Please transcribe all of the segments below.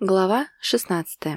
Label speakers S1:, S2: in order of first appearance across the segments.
S1: Глава 16.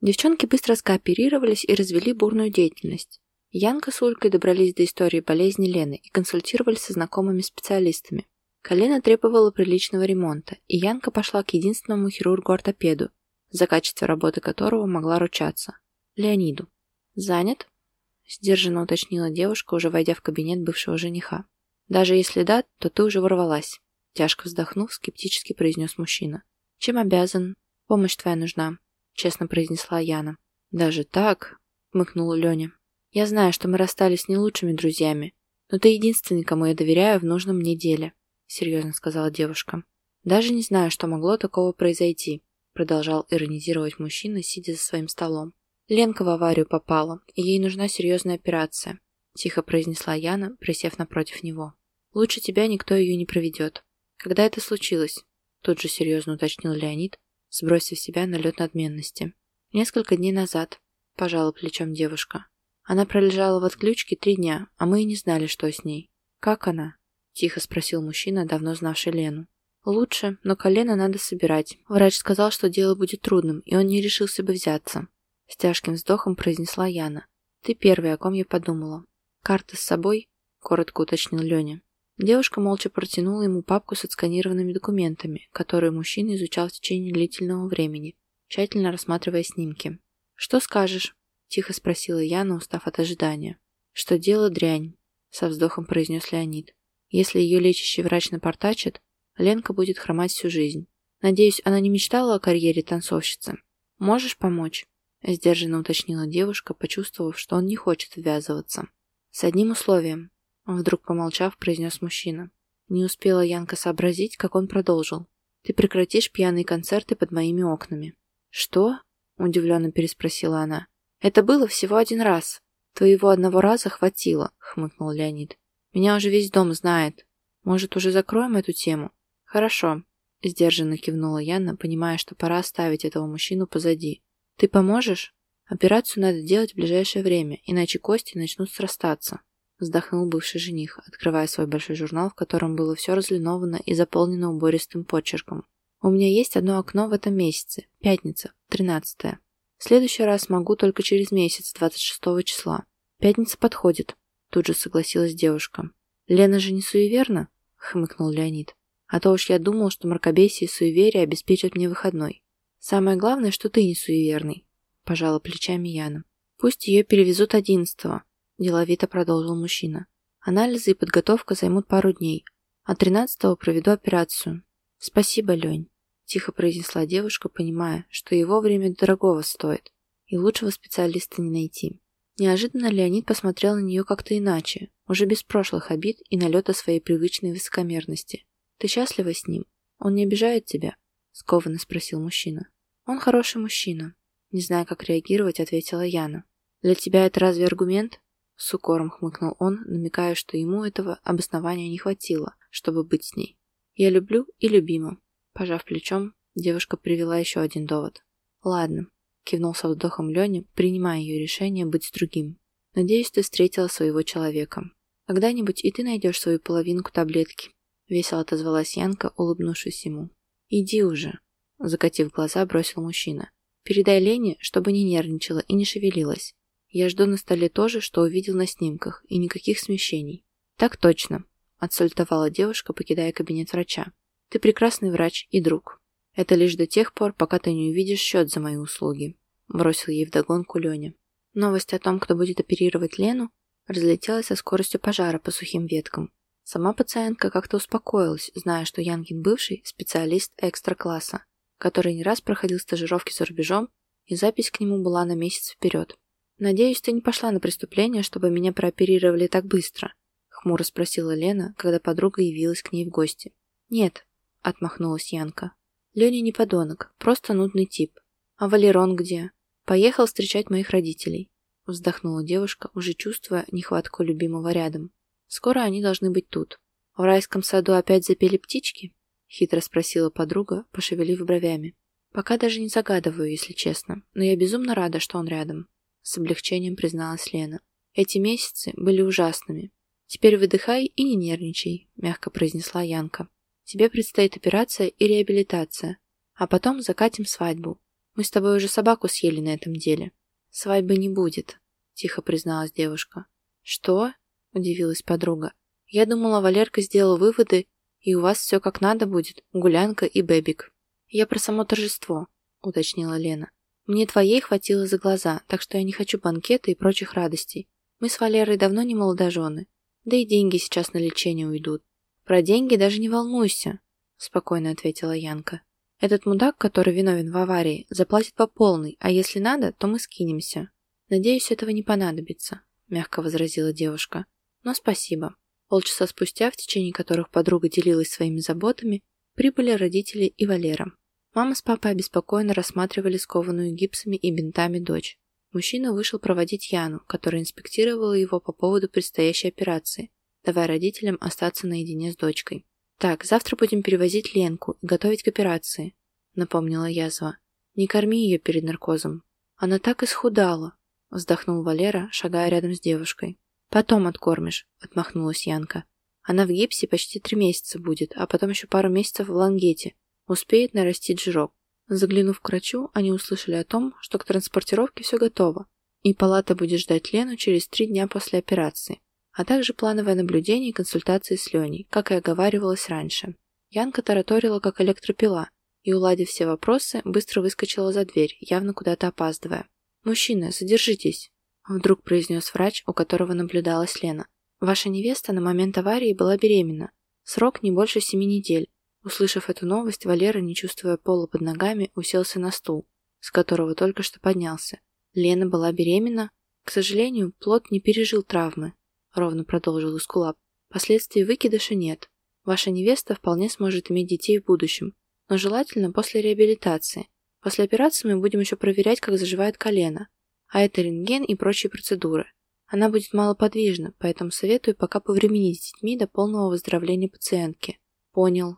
S1: Девчонки быстро скооперировались и развели бурную деятельность. Янка с Улькой добрались до истории болезни Лены и консультировались со знакомыми специалистами. Колено требовало приличного ремонта, и Янка пошла к единственному хирургу-ортопеду, за качество работы которого могла ручаться – Леониду. «Занят?» – сдержанно уточнила девушка, уже войдя в кабинет бывшего жениха. «Даже если да, то ты уже ворвалась», – тяжко вздохнув, скептически произнес мужчина. «Чем обязан?» «Помощь твоя нужна», — честно произнесла Яна. «Даже так?» — хмыкнула Леня. «Я знаю, что мы расстались не лучшими друзьями, но ты единственный, кому я доверяю в нужном мне деле», — серьезно сказала девушка. «Даже не знаю, что могло такого произойти», — продолжал иронизировать мужчина, сидя за своим столом. «Ленка в аварию попала, и ей нужна серьезная операция», — тихо произнесла Яна, присев напротив него. «Лучше тебя никто ее не проведет». «Когда это случилось?» — тут же серьезно уточнил Леонид, сбросив себя налет надменности. Несколько дней назад, пожала плечом девушка. Она пролежала в отключке три дня, а мы и не знали, что с ней. Как она? Тихо спросил мужчина, давно знавший Лену. Лучше, но колено надо собирать. Врач сказал, что дело будет трудным, и он не решился бы взяться. С тяжким вздохом произнесла Яна. Ты первый, о ком я подумала. Карта с собой? Коротко уточнил Леня. Девушка молча протянула ему папку с отсканированными документами, которые мужчина изучал в течение длительного времени, тщательно рассматривая снимки. «Что скажешь?» – тихо спросила Яна, устав от ожидания. «Что дело дрянь», – со вздохом произнес Леонид. «Если ее лечащий врач напортачит, Ленка будет хромать всю жизнь. Надеюсь, она не мечтала о карьере танцовщицы. Можешь помочь?» – сдержанно уточнила девушка, почувствовав, что он не хочет ввязываться. «С одним условием», Вдруг помолчав, произнес мужчина. Не успела Янка сообразить, как он продолжил. «Ты прекратишь пьяные концерты под моими окнами». «Что?» – удивленно переспросила она. «Это было всего один раз. Твоего одного раза хватило», – хмыкнул Леонид. «Меня уже весь дом знает. Может, уже закроем эту тему?» «Хорошо», – сдержанно кивнула Яна, понимая, что пора оставить этого мужчину позади. «Ты поможешь?» «Операцию надо делать в ближайшее время, иначе кости начнут срастаться». Вздохнул бывший жених, открывая свой большой журнал, в котором было все разлиновано и заполнено убористым почерком. «У меня есть одно окно в этом месяце. Пятница, 13 -е. В следующий раз могу только через месяц, 26 числа. Пятница подходит», – тут же согласилась девушка. «Лена же не суеверна?» – хмыкнул Леонид. «А то уж я думал, что мракобесие и суеверие обеспечат мне выходной. Самое главное, что ты не суеверный», – пожала плечами Яна. «Пусть ее перевезут одиннадцатого, – деловито продолжил мужчина. «Анализы и подготовка займут пару дней, а тринадцатого проведу операцию». «Спасибо, Лень», – тихо произнесла девушка, понимая, что его время дорогого стоит, и лучшего специалиста не найти. Неожиданно Леонид посмотрел на нее как-то иначе, уже без прошлых обид и налета своей привычной высокомерности. «Ты счастлива с ним? Он не обижает тебя?» – скованно спросил мужчина. «Он хороший мужчина», – не зная, как реагировать, ответила Яна. «Для тебя это разве аргумент?» С укором хмыкнул он, намекая, что ему этого обоснования не хватило, чтобы быть с ней. «Я люблю и любима». Пожав плечом, девушка привела еще один довод. «Ладно», – кивнул со вздохом Леня, принимая ее решение быть с другим. «Надеюсь, ты встретила своего человека. Когда-нибудь и ты найдешь свою половинку таблетки», – весело отозвалась Янка, улыбнувшись ему. «Иди уже», – закатив глаза, бросил мужчина. «Передай Лене, чтобы не нервничала и не шевелилась. Я жду на столе то же, что увидел на снимках, и никаких смещений. Так точно, отсультовала девушка, покидая кабинет врача. Ты прекрасный врач и друг. Это лишь до тех пор, пока ты не увидишь счет за мои услуги. Бросил ей вдогонку Леня. Новость о том, кто будет оперировать Лену, разлетелась со скоростью пожара по сухим веткам. Сама пациентка как-то успокоилась, зная, что Янгин бывший специалист экстра-класса, который не раз проходил стажировки за рубежом, и запись к нему была на месяц вперед. «Надеюсь, ты не пошла на преступление, чтобы меня прооперировали так быстро?» — хмуро спросила Лена, когда подруга явилась к ней в гости. «Нет», — отмахнулась Янка. «Леня не подонок, просто нудный тип. А Валерон где? Поехал встречать моих родителей», — вздохнула девушка, уже чувствуя нехватку любимого рядом. «Скоро они должны быть тут. В райском саду опять запели птички?» — хитро спросила подруга, пошевелив бровями. «Пока даже не загадываю, если честно, но я безумно рада, что он рядом» с облегчением призналась Лена. Эти месяцы были ужасными. Теперь выдыхай и не нервничай, мягко произнесла Янка. Тебе предстоит операция и реабилитация. А потом закатим свадьбу. Мы с тобой уже собаку съели на этом деле. Свадьбы не будет, тихо призналась девушка. Что? Удивилась подруга. Я думала, Валерка сделал выводы, и у вас все как надо будет, гулянка и бэбик. Я про само торжество, уточнила Лена. Мне твоей хватило за глаза, так что я не хочу банкета и прочих радостей. Мы с Валерой давно не молодожены. Да и деньги сейчас на лечение уйдут. Про деньги даже не волнуйся, спокойно ответила Янка. Этот мудак, который виновен в аварии, заплатит по полной, а если надо, то мы скинемся. Надеюсь, этого не понадобится, мягко возразила девушка. Но спасибо. Полчаса спустя, в течение которых подруга делилась своими заботами, прибыли родители и Валера. Мама с папой обеспокоенно рассматривали скованную гипсами и бинтами дочь. Мужчина вышел проводить Яну, которая инспектировала его по поводу предстоящей операции, давая родителям остаться наедине с дочкой. «Так, завтра будем перевозить Ленку и готовить к операции», — напомнила язва. «Не корми ее перед наркозом. Она так исхудала», — вздохнул Валера, шагая рядом с девушкой. «Потом откормишь», — отмахнулась Янка. «Она в гипсе почти три месяца будет, а потом еще пару месяцев в лангете. Успеет нарастить жирок». Заглянув к врачу, они услышали о том, что к транспортировке все готово, и палата будет ждать Лену через три дня после операции а также плановое наблюдение и консультации с Леней, как и оговаривалось раньше. Янка тараторила как электропила и, уладив все вопросы, быстро выскочила за дверь, явно куда-то опаздывая. «Мужчина, задержитесь!» – вдруг произнес врач, у которого наблюдалась Лена. «Ваша невеста на момент аварии была беременна. Срок не больше семи недель». Услышав эту новость, Валера, не чувствуя пола под ногами, уселся на стул, с которого только что поднялся. Лена была беременна. К сожалению, плод не пережил травмы, ровно продолжил Искулап. Последствий выкидыша нет. Ваша невеста вполне сможет иметь детей в будущем, но желательно после реабилитации. После операции мы будем еще проверять, как заживает колено, а это рентген и прочие процедуры. Она будет малоподвижна, поэтому советую пока повременить с детьми до полного выздоровления пациентки. Понял,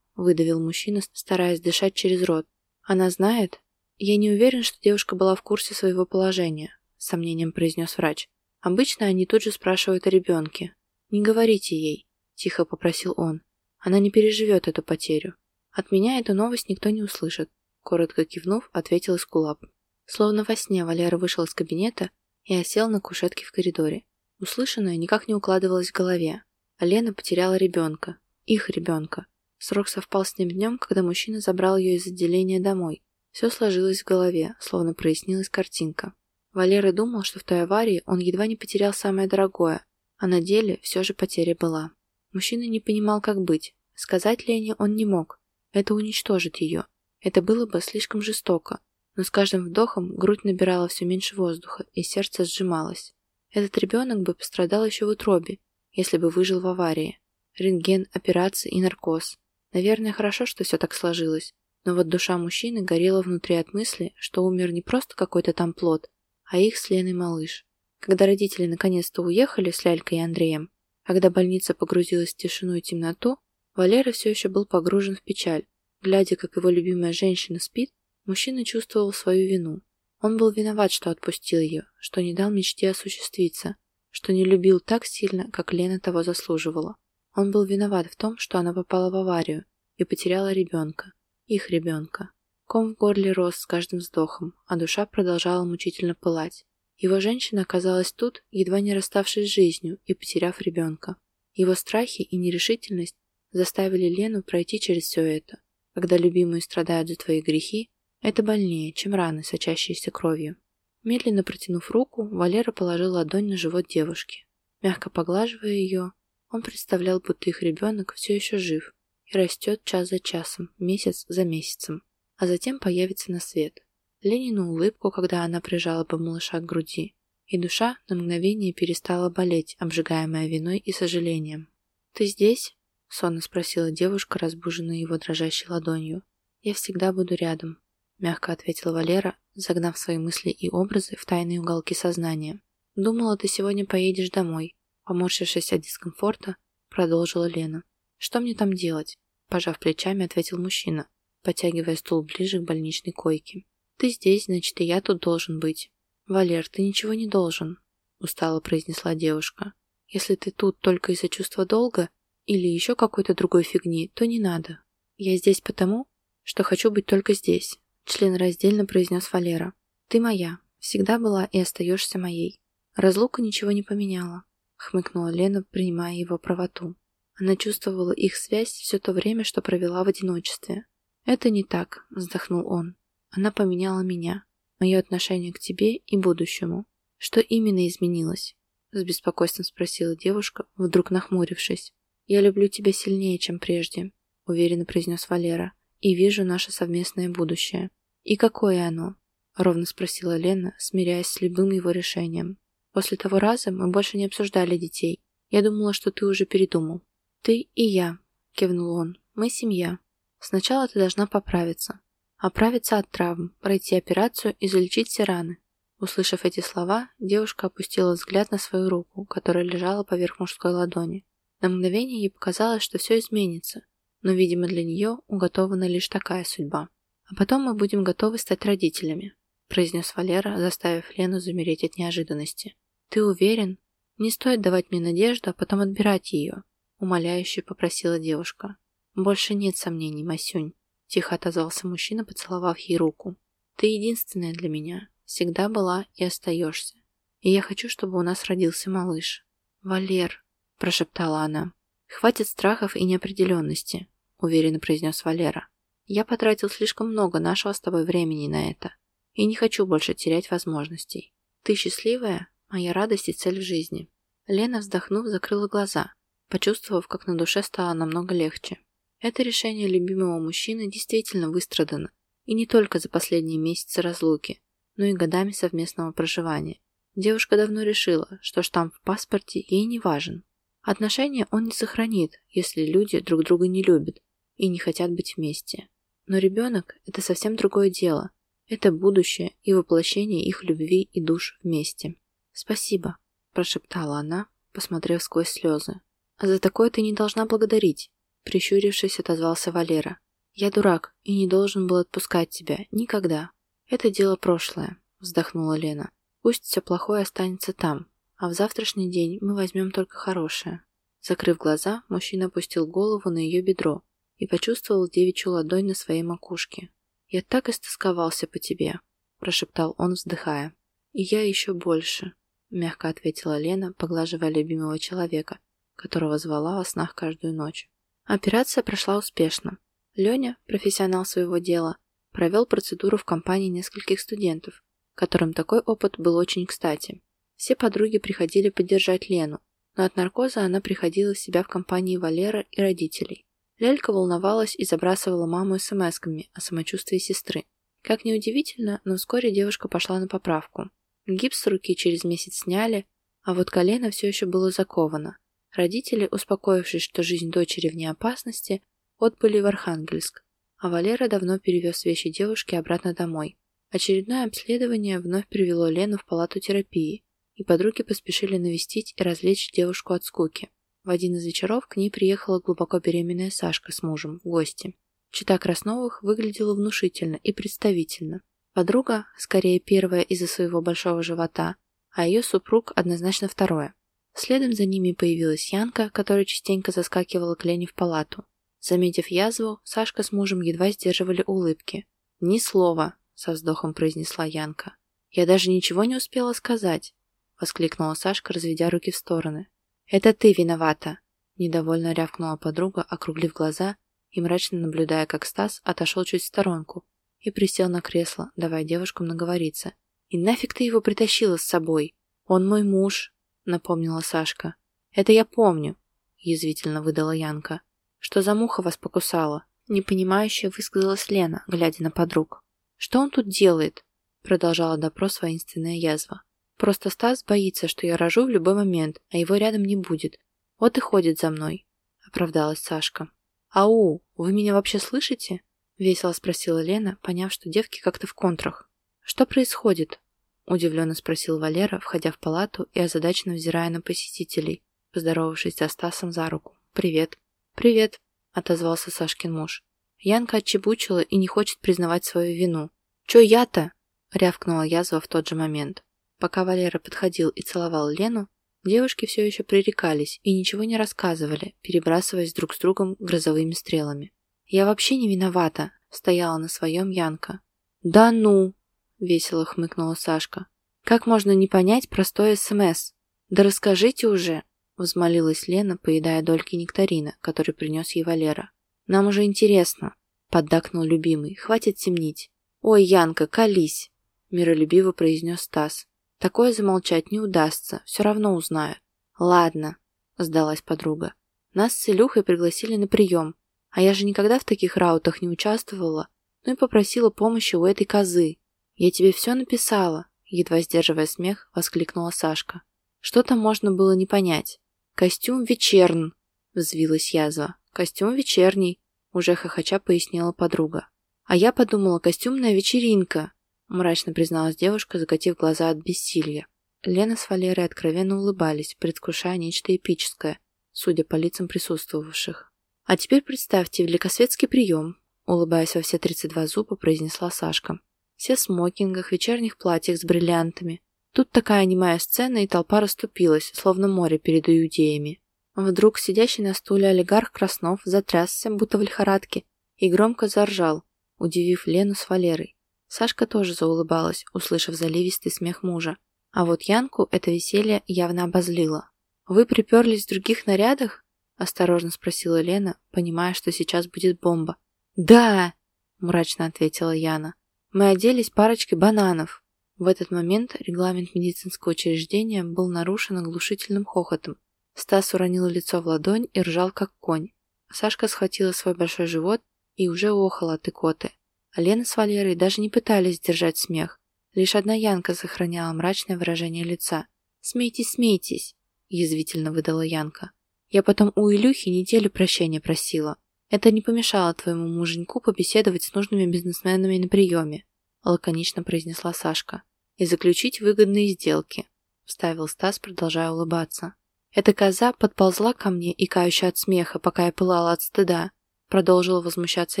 S1: выдавил мужчина, стараясь дышать через рот. Она знает? Я не уверен, что девушка была в курсе своего положения, с сомнением произнес врач. Обычно они тут же спрашивают о ребенке. «Не говорите ей», – тихо попросил он. «Она не переживет эту потерю. От меня эту новость никто не услышит», – коротко кивнув, ответил Искулап. Словно во сне Валера вышел из кабинета и осел на кушетке в коридоре. Услышанное никак не укладывалось в голове. Лена потеряла ребенка. Их ребенка. Срок совпал с тем днем, когда мужчина забрал ее из отделения домой. Все сложилось в голове, словно прояснилась картинка. Валера думал, что в той аварии он едва не потерял самое дорогое, а на деле все же потеря была. Мужчина не понимал, как быть. Сказать Лене он не мог. Это уничтожит ее. Это было бы слишком жестоко. Но с каждым вдохом грудь набирала все меньше воздуха, и сердце сжималось. Этот ребенок бы пострадал еще в утробе, если бы выжил в аварии. Рентген, операции и наркоз. Наверное, хорошо, что все так сложилось. Но вот душа мужчины горела внутри от мысли, что умер не просто какой-то там плод, а их с Леной малыш. Когда родители наконец-то уехали с Лялькой и Андреем, а когда больница погрузилась в тишину и темноту, Валера все еще был погружен в печаль. Глядя, как его любимая женщина спит, мужчина чувствовал свою вину. Он был виноват, что отпустил ее, что не дал мечте осуществиться, что не любил так сильно, как Лена того заслуживала. Он был виноват в том, что она попала в аварию и потеряла ребенка, их ребенка. Ком в горле рос с каждым вздохом, а душа продолжала мучительно пылать. Его женщина оказалась тут, едва не расставшись с жизнью и потеряв ребенка. Его страхи и нерешительность заставили Лену пройти через все это. Когда любимые страдают за твои грехи, это больнее, чем раны, сочащиеся кровью. Медленно протянув руку, Валера положил ладонь на живот девушки. Мягко поглаживая ее, он представлял, будто их ребенок все еще жив и растет час за часом, месяц за месяцем а затем появится на свет. Ленину улыбку, когда она прижала бы малыша к груди, и душа на мгновение перестала болеть, обжигаемая виной и сожалением. «Ты здесь?» — сонно спросила девушка, разбуженная его дрожащей ладонью. «Я всегда буду рядом», — мягко ответила Валера, загнав свои мысли и образы в тайные уголки сознания. «Думала, ты сегодня поедешь домой», — поморщившись от дискомфорта, продолжила Лена. «Что мне там делать?» — пожав плечами, ответил мужчина, подтягивая стул ближе к больничной койке. «Ты здесь, значит, и я тут должен быть». «Валер, ты ничего не должен», — устало произнесла девушка. «Если ты тут только из-за чувства долга или еще какой-то другой фигни, то не надо. Я здесь потому, что хочу быть только здесь», членораздельно произнес Валера. «Ты моя, всегда была и остаешься моей». Разлука ничего не поменяла, хмыкнула Лена, принимая его правоту. Она чувствовала их связь все то время, что провела в одиночестве. «Это не так», — вздохнул он. «Она поменяла меня, мое отношение к тебе и будущему. Что именно изменилось?» С беспокойством спросила девушка, вдруг нахмурившись. «Я люблю тебя сильнее, чем прежде», — уверенно произнес Валера, «и вижу наше совместное будущее». «И какое оно?» — ровно спросила Лена, смиряясь с любым его решением. «После того раза мы больше не обсуждали детей. Я думала, что ты уже передумал». «Ты и я», — кивнул он. «Мы семья. Сначала ты должна поправиться. Оправиться от травм, пройти операцию и залечить все раны. Услышав эти слова, девушка опустила взгляд на свою руку, которая лежала поверх мужской ладони. На мгновение ей показалось, что все изменится, но, видимо, для нее уготована лишь такая судьба. «А потом мы будем готовы стать родителями», произнес Валера, заставив Лену замереть от неожиданности. «Ты уверен? Не стоит давать мне надежду, а потом отбирать ее», умоляюще попросила девушка. «Больше нет сомнений, Масюнь», тихо отозвался мужчина, поцеловав ей руку. «Ты единственная для меня, всегда была и остаешься. И я хочу, чтобы у нас родился малыш. Валер, прошептала она. Хватит страхов и неопределенности, уверенно произнес Валера. Я потратил слишком много нашего с тобой времени на это. И не хочу больше терять возможностей. Ты счастливая, моя радость и цель в жизни. Лена, вздохнув, закрыла глаза, почувствовав, как на душе стало намного легче. Это решение любимого мужчины действительно выстрадано, и не только за последние месяцы разлуки, но и годами совместного проживания. Девушка давно решила, что штамп в паспорте ей не важен. Отношения он не сохранит, если люди друг друга не любят и не хотят быть вместе. Но ребенок – это совсем другое дело. Это будущее и воплощение их любви и душ вместе. «Спасибо», – прошептала она, посмотрев сквозь слезы. «А за такое ты не должна благодарить», – прищурившись, отозвался Валера. «Я дурак и не должен был отпускать тебя. Никогда. «Это дело прошлое», — вздохнула Лена. «Пусть все плохое останется там, а в завтрашний день мы возьмем только хорошее». Закрыв глаза, мужчина опустил голову на ее бедро и почувствовал девичью ладонь на своей макушке. «Я так истосковался по тебе», – прошептал он, вздыхая. «И я еще больше», – мягко ответила Лена, поглаживая любимого человека, которого звала во снах каждую ночь. Операция прошла успешно. Леня, профессионал своего дела, провел процедуру в компании нескольких студентов, которым такой опыт был очень кстати. Все подруги приходили поддержать Лену, но от наркоза она приходила в себя в компании Валера и родителей. Лелька волновалась и забрасывала маму смс-ками о самочувствии сестры. Как ни удивительно, но вскоре девушка пошла на поправку. Гипс с руки через месяц сняли, а вот колено все еще было заковано. Родители, успокоившись, что жизнь дочери вне опасности, отбыли в Архангельск, а Валера давно перевез вещи девушки обратно домой. Очередное обследование вновь привело Лену в палату терапии, и подруги поспешили навестить и развлечь девушку от скуки. В один из вечеров к ней приехала глубоко беременная Сашка с мужем в гости. Чита Красновых выглядела внушительно и представительно. Подруга, скорее первая из-за своего большого живота, а ее супруг однозначно второе. Следом за ними появилась Янка, которая частенько заскакивала к Лене в палату. Заметив язву, Сашка с мужем едва сдерживали улыбки. «Ни слова», — со вздохом произнесла Янка. «Я даже ничего не успела сказать», — воскликнула Сашка, разведя руки в стороны. «Это ты виновата», — недовольно рявкнула подруга, округлив глаза и мрачно наблюдая, как Стас отошел чуть в сторонку и присел на кресло, давая девушкам наговориться. «И нафиг ты его притащила с собой? Он мой муж», — напомнила Сашка. «Это я помню», — язвительно выдала Янка. Что за муха вас покусала? Непонимающе высказалась Лена, глядя на подруг. Что он тут делает? Продолжала допрос воинственная язва. Просто Стас боится, что я рожу в любой момент, а его рядом не будет. Вот и ходит за мной, оправдалась Сашка. «Ау, вы меня вообще слышите?» — весело спросила Лена, поняв, что девки как-то в контрах. «Что происходит?» — удивленно спросил Валера, входя в палату и озадаченно взирая на посетителей, поздоровавшись со Стасом за руку. «Привет». «Привет», — отозвался Сашкин муж. Янка отчебучила и не хочет признавать свою вину. «Чё я-то?» — рявкнула язва в тот же момент. Пока Валера подходил и целовал Лену, девушки все еще пререкались и ничего не рассказывали, перебрасываясь друг с другом грозовыми стрелами. Я вообще не виновата, стояла на своем Янка. Да ну, весело хмыкнула Сашка. Как можно не понять простой СМС? Да расскажите уже, взмолилась Лена, поедая дольки нектарина, который принес ей Валера. Нам уже интересно, поддакнул любимый. Хватит темнить. Ой, Янка, колись, миролюбиво произнес Стас. Такое замолчать не удастся, все равно узнают. Ладно, сдалась подруга. Нас с Илюхой пригласили на прием, а я же никогда в таких раутах не участвовала, ну и попросила помощи у этой козы. Я тебе все написала, едва сдерживая смех, воскликнула Сашка. Что там можно было не понять? Костюм вечерн, взвилась язва. Костюм вечерний, уже хохоча пояснила подруга. А я подумала, костюмная вечеринка, мрачно призналась девушка, закатив глаза от бессилия. Лена с Валерой откровенно улыбались, предвкушая нечто эпическое, судя по лицам присутствовавших. «А теперь представьте великосветский прием», улыбаясь во все 32 зуба, произнесла Сашка. Все в смокингах, вечерних платьях с бриллиантами. Тут такая немая сцена, и толпа расступилась, словно море перед иудеями. Вдруг сидящий на стуле олигарх Краснов затрясся, будто в лихорадке, и громко заржал, удивив Лену с Валерой. Сашка тоже заулыбалась, услышав заливистый смех мужа. А вот Янку это веселье явно обозлило. «Вы приперлись в других нарядах?» – осторожно спросила Лена, понимая, что сейчас будет бомба. «Да!» – мрачно ответила Яна. «Мы оделись парочкой бананов». В этот момент регламент медицинского учреждения был нарушен оглушительным хохотом. Стас уронил лицо в ладонь и ржал, как конь. Сашка схватила свой большой живот и уже охала от икоты. А Лена с Валерой даже не пытались сдержать смех. Лишь одна Янка сохраняла мрачное выражение лица. «Смейтесь, смейтесь!» – язвительно выдала Янка. «Я потом у Илюхи неделю прощения просила. Это не помешало твоему муженьку побеседовать с нужными бизнесменами на приеме», – лаконично произнесла Сашка. «И заключить выгодные сделки», – вставил Стас, продолжая улыбаться. «Эта коза подползла ко мне, икающая от смеха, пока я пылала от стыда», – продолжила возмущаться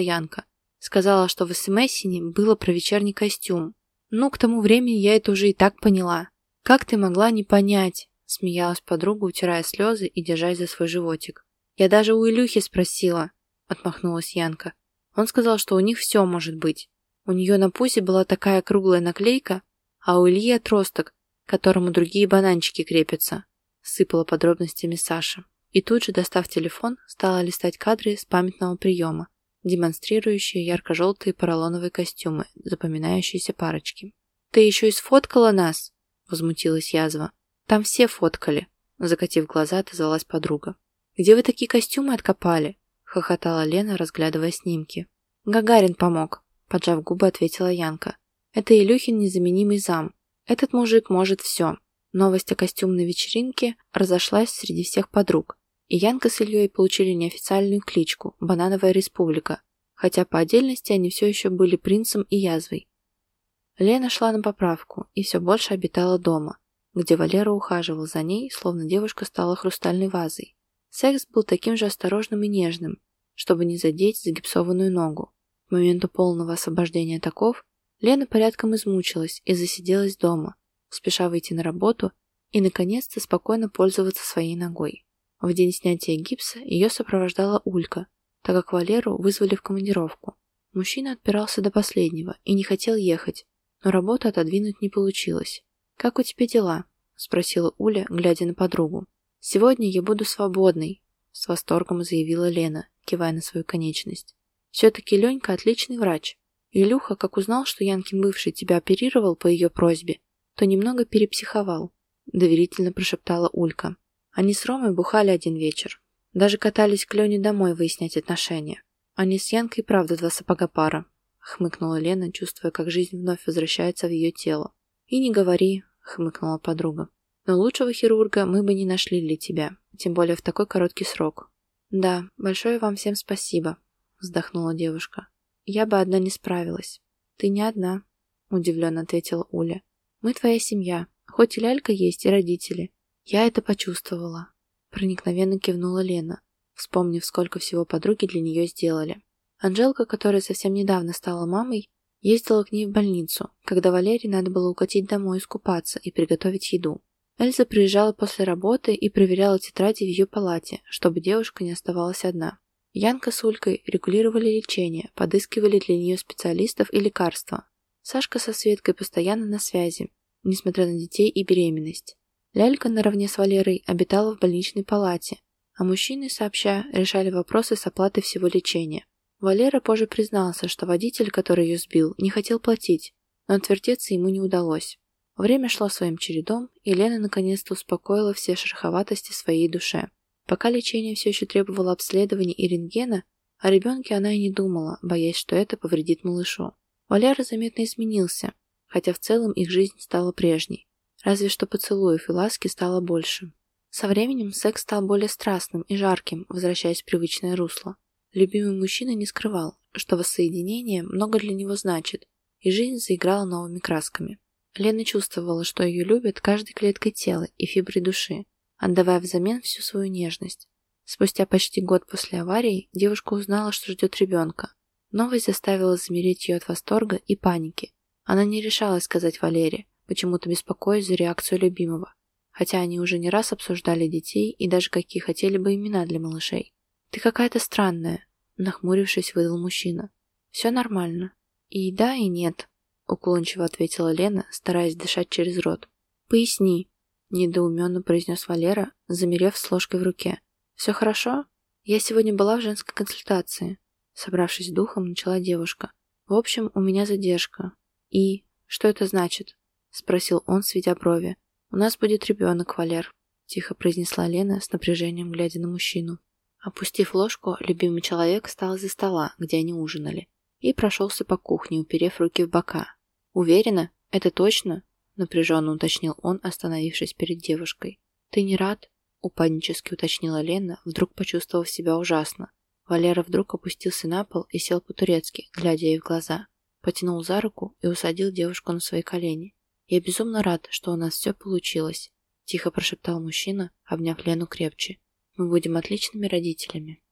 S1: Янка. Сказала, что в СМСине было про вечерний костюм. Ну, к тому времени я это уже и так поняла. Как ты могла не понять? Смеялась подруга, утирая слезы и держась за свой животик. «Я даже у Илюхи спросила», — отмахнулась Янка. Он сказал, что у них все может быть. У нее на пузе была такая круглая наклейка, а у Ильи отросток, которому другие бананчики крепятся. Сыпала подробностями Саша. И тут же, достав телефон, стала листать кадры с памятного приема, демонстрирующие ярко-желтые поролоновые костюмы, запоминающиеся парочки. «Ты еще и сфоткала нас?» — возмутилась язва. Там все фоткали. Закатив глаза, отозвалась подруга. «Где вы такие костюмы откопали?» Хохотала Лена, разглядывая снимки. «Гагарин помог», поджав губы, ответила Янка. «Это Илюхин незаменимый зам. Этот мужик может все». Новость о костюмной вечеринке разошлась среди всех подруг, и Янка с Ильей получили неофициальную кличку «Банановая республика», хотя по отдельности они все еще были принцем и язвой. Лена шла на поправку и все больше обитала дома, где Валера ухаживал за ней, словно девушка стала хрустальной вазой. Секс был таким же осторожным и нежным, чтобы не задеть загипсованную ногу. К моменту полного освобождения таков Лена порядком измучилась и засиделась дома, спеша выйти на работу и, наконец-то, спокойно пользоваться своей ногой. В день снятия гипса ее сопровождала Улька, так как Валеру вызвали в командировку. Мужчина отпирался до последнего и не хотел ехать, но работу отодвинуть не получилось. «Как у тебя дела?» – спросила Уля, глядя на подругу. «Сегодня я буду свободной», – с восторгом заявила Лена, кивая на свою конечность. «Все-таки Ленька отличный врач. Илюха, как узнал, что Янкин бывший тебя оперировал по ее просьбе, то немного перепсиховал», – доверительно прошептала Улька. Они с Ромой бухали один вечер. Даже катались к Лене домой выяснять отношения. Они с Янкой правда два сапога пара, – хмыкнула Лена, чувствуя, как жизнь вновь возвращается в ее тело. «И не говори», — хмыкнула подруга. «Но лучшего хирурга мы бы не нашли для тебя, тем более в такой короткий срок». «Да, большое вам всем спасибо», — вздохнула девушка. «Я бы одна не справилась». «Ты не одна», — удивленно ответила Уля. «Мы твоя семья, хоть и лялька есть, и родители. Я это почувствовала». Проникновенно кивнула Лена, вспомнив, сколько всего подруги для нее сделали. Анжелка, которая совсем недавно стала мамой, Ездила к ней в больницу, когда Валерии надо было укатить домой искупаться и приготовить еду. Эльза приезжала после работы и проверяла тетради в ее палате, чтобы девушка не оставалась одна. Янка с Улькой регулировали лечение, подыскивали для нее специалистов и лекарства. Сашка со Светкой постоянно на связи, несмотря на детей и беременность. Лялька наравне с Валерой обитала в больничной палате, а мужчины, сообща, решали вопросы с оплатой всего лечения. Валера позже признался, что водитель, который ее сбил, не хотел платить, но отвертеться ему не удалось. Время шло своим чередом, и Лена наконец-то успокоила все шероховатости своей душе. Пока лечение все еще требовало обследования и рентгена, о ребенке она и не думала, боясь, что это повредит малышу. Валера заметно изменился, хотя в целом их жизнь стала прежней. Разве что поцелуев и ласки стало больше. Со временем секс стал более страстным и жарким, возвращаясь в привычное русло. Любимый мужчина не скрывал, что воссоединение много для него значит, и жизнь заиграла новыми красками. Лена чувствовала, что ее любят каждой клеткой тела и фиброй души, отдавая взамен всю свою нежность. Спустя почти год после аварии девушка узнала, что ждет ребенка. Новость заставила замереть ее от восторга и паники. Она не решалась сказать Валере, почему-то беспокоясь за реакцию любимого, хотя они уже не раз обсуждали детей и даже какие хотели бы имена для малышей. «Ты какая-то странная», — нахмурившись, выдал мужчина. «Все нормально». «И да, и нет», — уклончиво ответила Лена, стараясь дышать через рот. «Поясни», Недоуменно произнес Валера, замерев с ложкой в руке. «Все хорошо? Я сегодня была в женской консультации». Собравшись духом, начала девушка. «В общем, у меня задержка. И... Что это значит?» Спросил он, сведя брови. «У нас будет ребенок, Валер», тихо произнесла Лена с напряжением, глядя на мужчину. Опустив ложку, любимый человек встал из-за стола, где они ужинали, и прошелся по кухне, уперев руки в бока. «Уверена? Это точно?» напряженно уточнил он, остановившись перед девушкой. «Ты не рад?» – упаднически уточнила Лена, вдруг почувствовав себя ужасно. Валера вдруг опустился на пол и сел по-турецки, глядя ей в глаза. Потянул за руку и усадил девушку на свои колени. «Я безумно рад, что у нас все получилось», – тихо прошептал мужчина, обняв Лену крепче. «Мы будем отличными родителями».